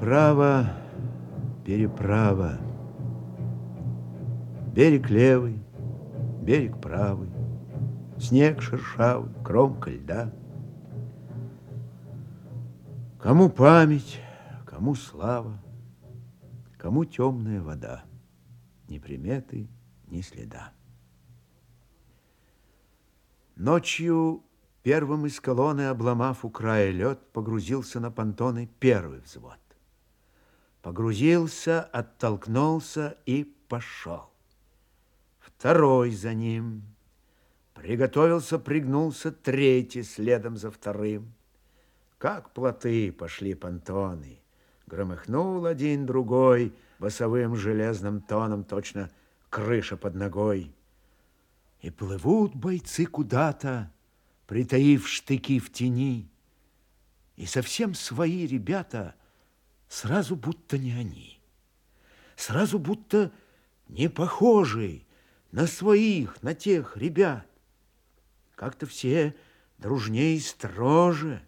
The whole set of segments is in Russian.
Переправа, переправа. Берег левый, берег правый, Снег шершавый, кромка льда. Кому память, кому слава, Кому темная вода, Ни приметы, ни следа. Ночью первым из колонны, обломав у края лед, погрузился на понтоны первый взвод. Погрузился, оттолкнулся и пошел. Второй за ним. Приготовился, пригнулся третий следом за вторым. Как плоты пошли понтоны. Громыхнул один другой басовым железным тоном, точно крыша под ногой. И плывут бойцы куда-то, притаив штыки в тени. И совсем свои ребята сразу будто не они. Сразу будто не похожие на своих, на тех ребят. Как-то все дружнее и строже,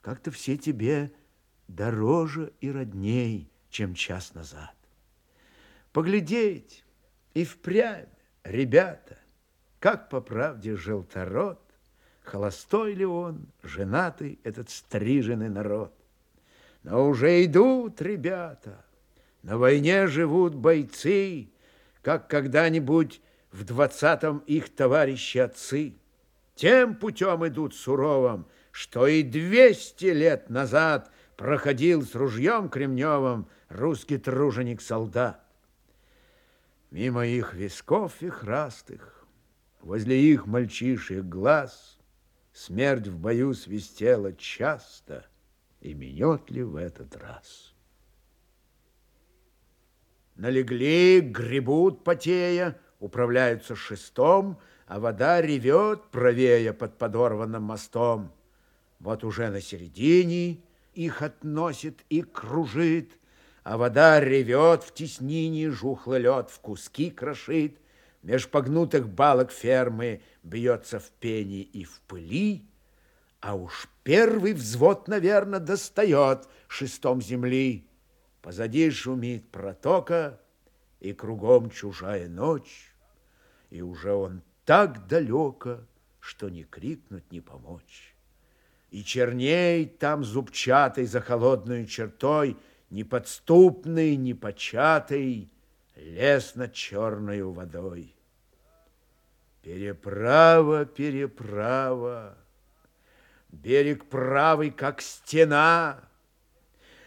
как-то все тебе дороже и родней, чем час назад. Поглядеть и впрямь, ребята, как по правде желторот, холостой ли он, женатый этот стриженный народ. Но уже идут ребята, на войне живут бойцы, как когда-нибудь в двадцатом их товарищи отцы. Тем путем идут суровым, что и двести лет назад проходил с ружьем кремневым русский труженик-солдат. Мимо их висков вихрастых Возле их мальчишек глаз Смерть в бою свистела часто, И минет ли в этот раз? Налегли, гребут потея, Управляются шестом, А вода ревет правее Под подорванным мостом. Вот уже на середине Их относит и кружит, А вода ревет в теснине, Жухлый лед в куски крошит, Меж погнутых балок фермы бьется в пене и в пыли, а уж первый взвод, наверное, достает шестом земли. Позади шумит протока, и кругом чужая ночь, и уже он так далеко, что не крикнуть, не помочь. И черней там зубчатый за холодной чертой, неподступный, непочатый, лес над черною водой. Переправа, переправа, берег правый, как стена.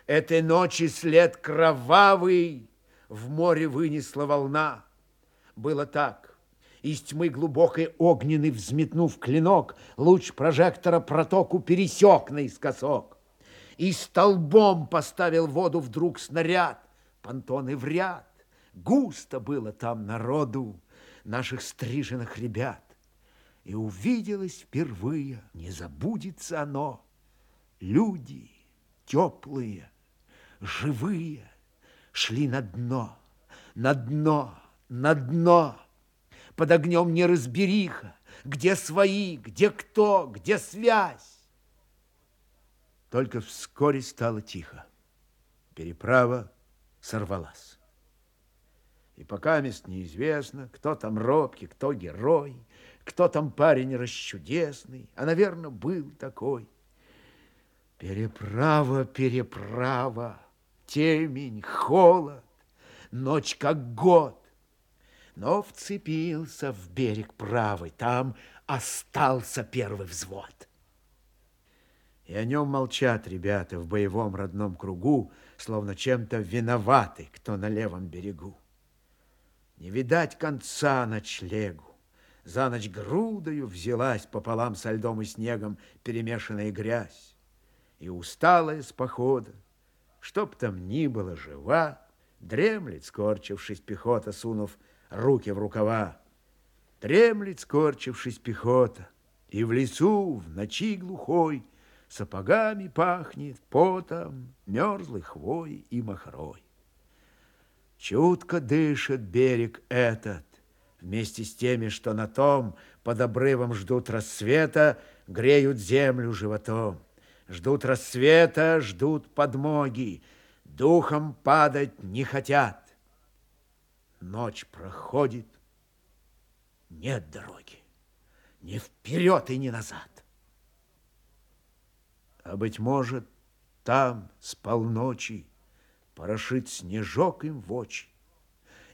Этой ночи след кровавый в море вынесла волна. Было так. Из тьмы глубокой огненный, взметнув клинок, луч прожектора протоку пересек наискосок. И столбом поставил воду вдруг снаряд, понтоны в ряд. Густо было там народу наших стриженных ребят. И увиделось впервые, не забудется оно, люди теплые, живые, шли на дно, на дно, на дно. Под огнем неразбериха, где свои, где кто, где связь. Только вскоре стало тихо. Переправа сорвалась. И пока мест неизвестно, кто там робкий, кто герой, кто там парень расчудесный, а, наверное, был такой. Переправа, переправа, темень, холод, ночь как год. Но вцепился в берег правый, там остался первый взвод. И о нем молчат ребята в боевом родном кругу, словно чем-то виноваты, кто на левом берегу. Не видать конца ночлегу. За ночь грудою взялась пополам со льдом и снегом перемешанная грязь. И усталая с похода, чтоб там ни было жива, дремлет, скорчившись пехота, сунув руки в рукава. Дремлет, скорчившись пехота, и в лесу в ночи глухой сапогами пахнет потом, мерзлой хвой и махрой. Чутко дышит берег этот, вместе с теми, что на том под обрывом ждут рассвета, греют землю животом. Ждут рассвета, ждут подмоги. духом падать не хотят. Ночь проходит, нет дороги, ни вперед и ни назад. А, быть может, там с полночи порошит снежок им в очи,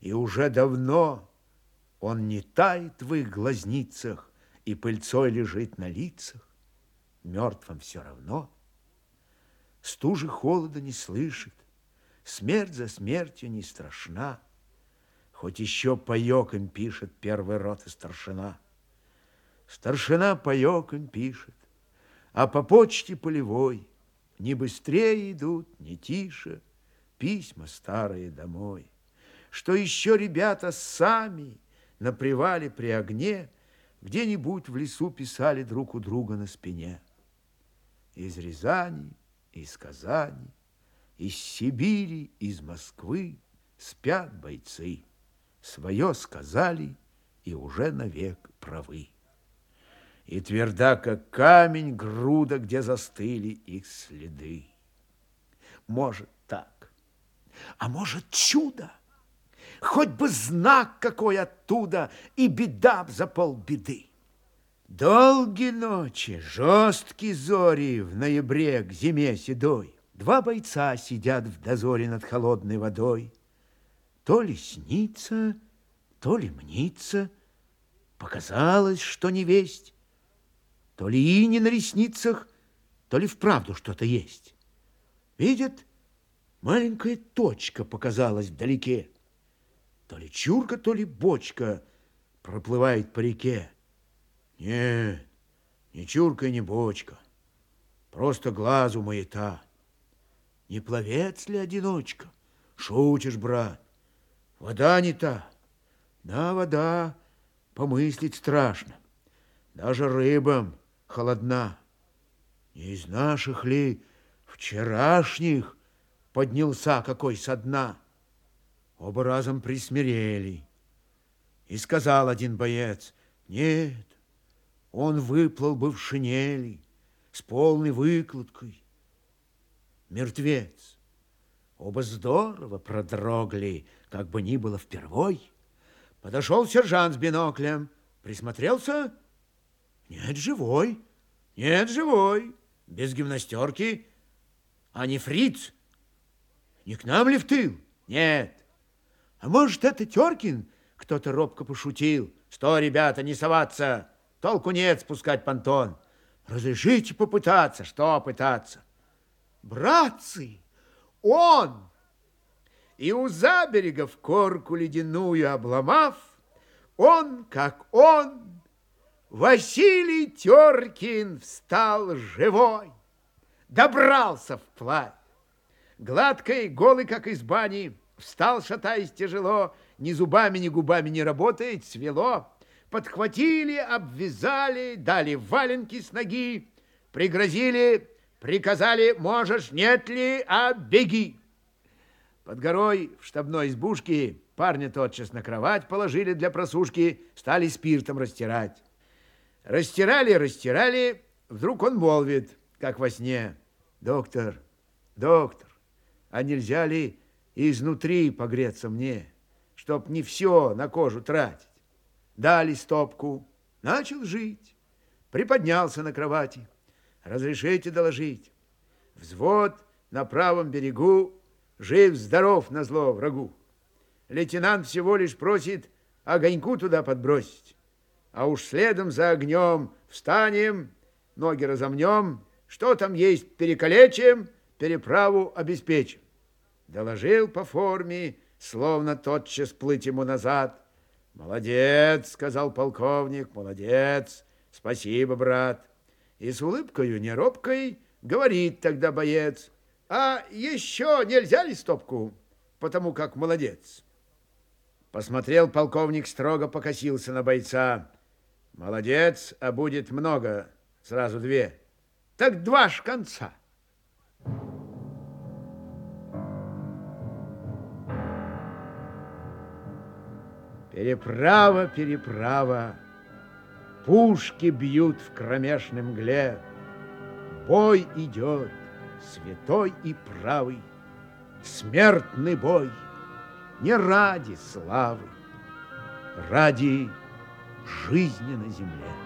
и уже давно он не тает в их глазницах и пыльцой лежит на лицах, мертвым все равно. Стужи холода не слышит, смерть за смертью не страшна, хоть еще паек им пишет первый рот и старшина. Старшина паек им пишет, а по почте полевой не быстрее идут, не тише, письма старые домой. Что еще ребята сами на привале при огне где-нибудь в лесу писали друг у друга на спине. Из Рязани, из Казани, из Сибири, из Москвы спят бойцы. Свое сказали и уже навек правы. И тверда, как камень, груда, где застыли их следы. Может так, а может чудо, хоть бы знак какой оттуда, и беда за полбеды. Долгие ночи, жесткие зори в ноябре к зиме седой. Два бойца сидят в дозоре над холодной водой. То ли снится, то ли мнится, показалось, что не весть. То ли ини на ресницах, то ли вправду что-то есть. Видят, маленькая точка показалась вдалеке. То ли чурка, то ли бочка проплывает по реке. Нет, не чурка и не бочка, просто глазу маята. Не пловец ли одиночка? Шутишь, брат. Вода не та. Да, вода, помыслить страшно. Даже рыбам холодна. Не из наших ли вчерашних поднялся какой со дна? Оба разом присмирели. И сказал один боец, нет, он выплыл бы в шинели с полной выкладкой. Мертвец. Оба здорово продрогли, как бы ни было впервой. Подошел сержант с биноклем, присмотрелся. Нет, живой. Нет, живой. Без гимнастерки. А не фриц. Не к нам ли в тыл? Нет. А может, это Теркин? Кто-то робко пошутил. Что, ребята, не соваться. Толку нет спускать понтон. Разрешите попытаться. Что пытаться? Братцы, он! И у заберегов корку ледяную обломав, он, как он, Василий Теркин встал живой, добрался вплавь. Гладкой, голый, как из бани, встал, шатаясь тяжело, ни зубами, ни губами не работает, свело подхватили, обвязали, дали валенки с ноги, пригрозили, приказали, можешь, нет ли, а беги. Под горой в штабной избушке парня тотчас на кровать положили для просушки, стали спиртом растирать. Растирали, растирали, вдруг он молвит, как во сне, доктор, доктор, а нельзя ли изнутри погреться мне, чтоб не все на кожу тратить? Дали стопку. Начал жить. Приподнялся на кровати. Разрешите доложить. Взвод на правом берегу жив-здоров на зло врагу. Лейтенант всего лишь просит огоньку туда подбросить. А уж следом за огнем встанем, ноги разомнем, что там есть, перекалечим, переправу обеспечим. Доложил по форме, словно тотчас плыть ему назад. «Молодец!» — сказал полковник. «Молодец! Спасибо, брат!» И с улыбкою неробкой говорит тогда боец. «А еще нельзя ли стопку? Потому как молодец!» Посмотрел полковник строго, покосился на бойца. «Молодец, а будет много, сразу две. Так два ж конца!» Переправа, переправа, Пушки бьют в кромешной мгле, Бой идет, святой и правый, смертный бой не ради славы, ради жизни на земле.